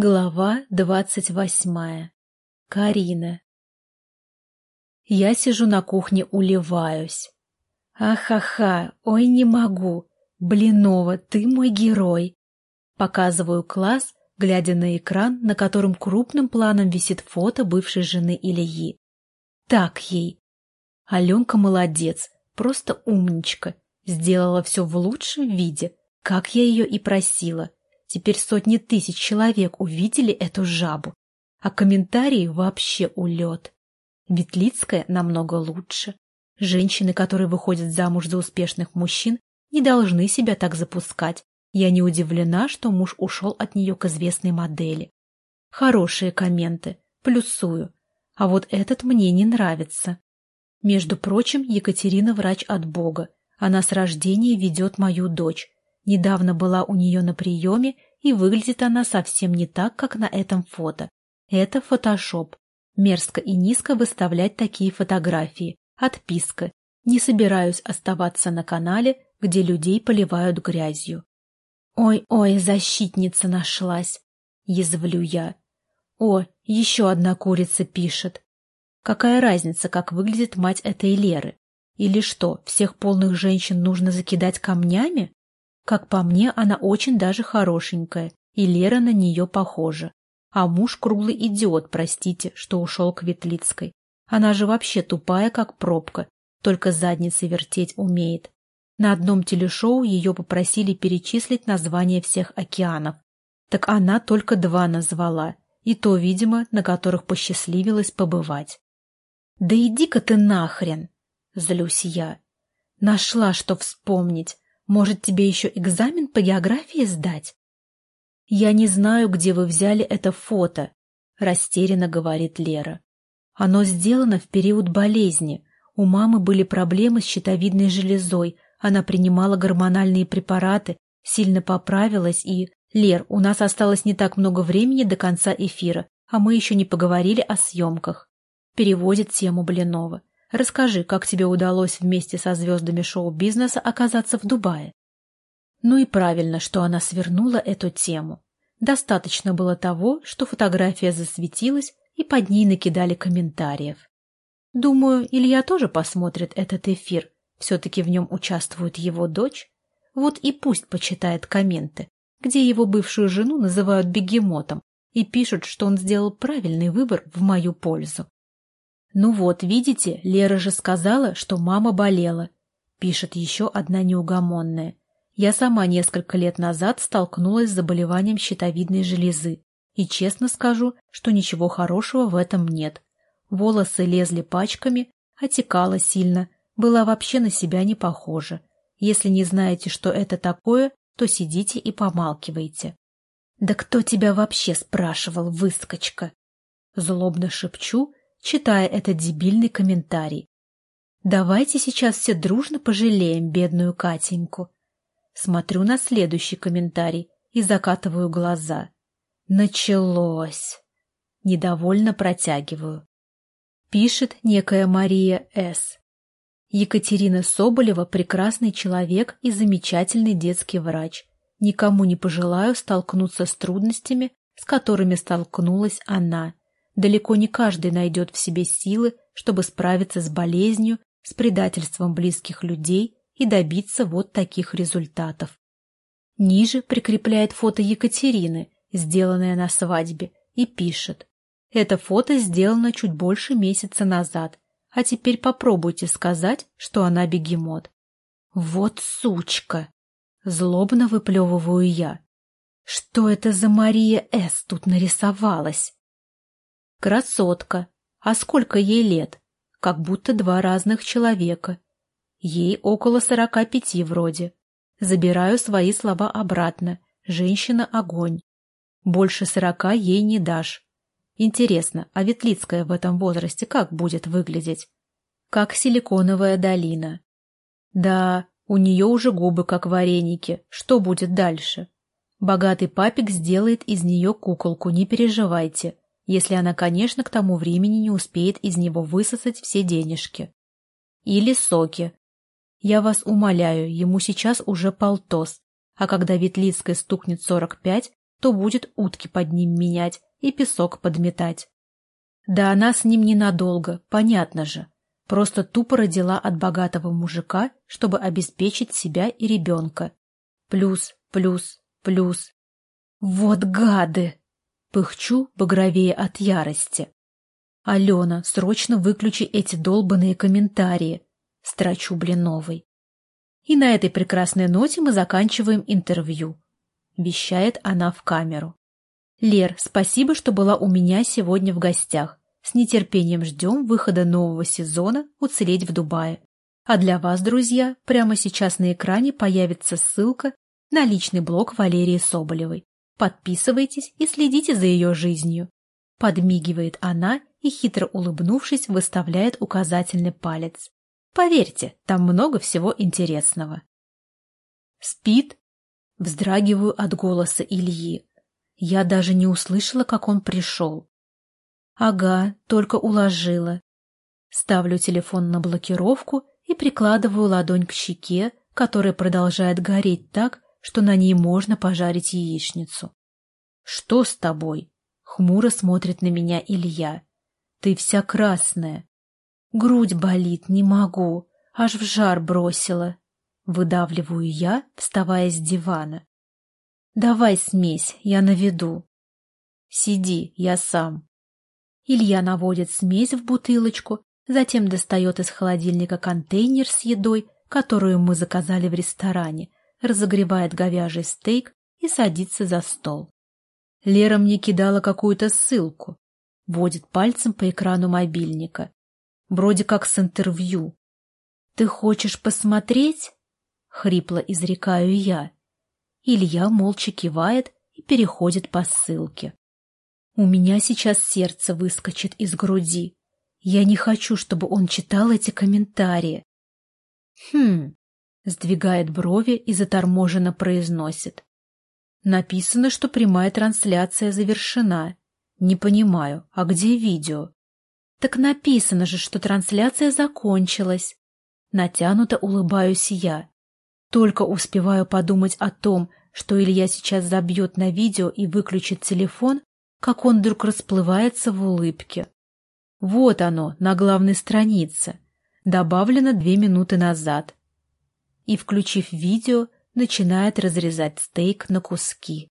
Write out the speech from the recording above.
Глава двадцать восьмая. Карина. Я сижу на кухне, уливаюсь. Ахаха, ой, не могу. Блинова, ты мой герой. Показываю класс, глядя на экран, на котором крупным планом висит фото бывшей жены Ильи. Так ей. Аленка молодец, просто умничка. Сделала все в лучшем виде, как я ее и просила. Теперь сотни тысяч человек увидели эту жабу, а комментарии вообще улет. Ветлицкая намного лучше. Женщины, которые выходят замуж за успешных мужчин, не должны себя так запускать. Я не удивлена, что муж ушел от нее к известной модели. Хорошие комменты, плюсую. А вот этот мне не нравится. Между прочим, Екатерина врач от Бога. Она с рождения ведет мою дочь. Недавно была у нее на приеме, и выглядит она совсем не так, как на этом фото. Это фотошоп. Мерзко и низко выставлять такие фотографии. Отписка. Не собираюсь оставаться на канале, где людей поливают грязью. «Ой-ой, защитница нашлась!» — язвлю я. «О, еще одна курица пишет. Какая разница, как выглядит мать этой Леры? Или что, всех полных женщин нужно закидать камнями? Как по мне, она очень даже хорошенькая, и Лера на нее похожа. А муж круглый идиот, простите, что ушел к Ветлицкой. Она же вообще тупая, как пробка, только задницей вертеть умеет. На одном телешоу ее попросили перечислить названия всех океанов. Так она только два назвала, и то, видимо, на которых посчастливилось побывать. «Да иди-ка ты нахрен!» — злюсь я. Нашла, что вспомнить. Может, тебе еще экзамен по географии сдать? Я не знаю, где вы взяли это фото, растерянно говорит Лера. Оно сделано в период болезни. У мамы были проблемы с щитовидной железой, она принимала гормональные препараты, сильно поправилась и... Лер, у нас осталось не так много времени до конца эфира, а мы еще не поговорили о съемках. Переводит тему Блинова. Расскажи, как тебе удалось вместе со звездами шоу-бизнеса оказаться в Дубае. Ну и правильно, что она свернула эту тему. Достаточно было того, что фотография засветилась, и под ней накидали комментариев. Думаю, Илья тоже посмотрит этот эфир, все-таки в нем участвует его дочь. Вот и пусть почитает комменты, где его бывшую жену называют бегемотом и пишут, что он сделал правильный выбор в мою пользу. «Ну вот, видите, Лера же сказала, что мама болела», — пишет еще одна неугомонная. «Я сама несколько лет назад столкнулась с заболеванием щитовидной железы, и честно скажу, что ничего хорошего в этом нет. Волосы лезли пачками, отекала сильно, была вообще на себя не похожа. Если не знаете, что это такое, то сидите и помалкивайте». «Да кто тебя вообще спрашивал, выскочка?» Злобно шепчу, читая этот дебильный комментарий. Давайте сейчас все дружно пожалеем бедную Катеньку. Смотрю на следующий комментарий и закатываю глаза. Началось. Недовольно протягиваю. Пишет некая Мария С. Екатерина Соболева – прекрасный человек и замечательный детский врач. Никому не пожелаю столкнуться с трудностями, с которыми столкнулась она. Далеко не каждый найдет в себе силы, чтобы справиться с болезнью, с предательством близких людей и добиться вот таких результатов. Ниже прикрепляет фото Екатерины, сделанное на свадьбе, и пишет. Это фото сделано чуть больше месяца назад, а теперь попробуйте сказать, что она бегемот. Вот сучка! Злобно выплевываю я. Что это за Мария С. тут нарисовалась? Красотка. А сколько ей лет? Как будто два разных человека. Ей около сорока пяти вроде. Забираю свои слова обратно. Женщина — огонь. Больше сорока ей не дашь. Интересно, а Ветлицкая в этом возрасте как будет выглядеть? Как силиконовая долина. Да, у нее уже губы как вареники. Что будет дальше? Богатый папик сделает из нее куколку, не переживайте если она, конечно, к тому времени не успеет из него высосать все денежки. Или соки. Я вас умоляю, ему сейчас уже полтос, а когда Ветлицкой стукнет сорок пять, то будет утки под ним менять и песок подметать. Да она с ним ненадолго, понятно же. Просто тупо родила от богатого мужика, чтобы обеспечить себя и ребенка. Плюс, плюс, плюс. Вот гады! Пыхчу, багровее от ярости. Алена, срочно выключи эти долбанные комментарии. Строчу Блиновой. И на этой прекрасной ноте мы заканчиваем интервью. Вещает она в камеру. Лер, спасибо, что была у меня сегодня в гостях. С нетерпением ждем выхода нового сезона «Уцелеть в Дубае». А для вас, друзья, прямо сейчас на экране появится ссылка на личный блог Валерии Соболевой. Подписывайтесь и следите за ее жизнью. Подмигивает она и, хитро улыбнувшись, выставляет указательный палец. Поверьте, там много всего интересного. Спит? Вздрагиваю от голоса Ильи. Я даже не услышала, как он пришел. Ага, только уложила. Ставлю телефон на блокировку и прикладываю ладонь к щеке, которая продолжает гореть так, что на ней можно пожарить яичницу. «Что с тобой?» — хмуро смотрит на меня Илья. «Ты вся красная». «Грудь болит, не могу, аж в жар бросила». Выдавливаю я, вставая с дивана. «Давай смесь, я наведу». «Сиди, я сам». Илья наводит смесь в бутылочку, затем достает из холодильника контейнер с едой, которую мы заказали в ресторане, разогревает говяжий стейк и садится за стол. Лера мне кидала какую-то ссылку, водит пальцем по экрану мобильника. Вроде как с интервью. «Ты хочешь посмотреть?» — хрипло изрекаю я. Илья молча кивает и переходит по ссылке. У меня сейчас сердце выскочит из груди. Я не хочу, чтобы он читал эти комментарии. Хм, сдвигает брови и заторможенно произносит. Написано, что прямая трансляция завершена. Не понимаю, а где видео? Так написано же, что трансляция закончилась. Натянуто улыбаюсь я. Только успеваю подумать о том, что Илья сейчас забьет на видео и выключит телефон, как он вдруг расплывается в улыбке. Вот оно, на главной странице. Добавлено две минуты назад. И, включив видео, начинает разрезать стейк на куски.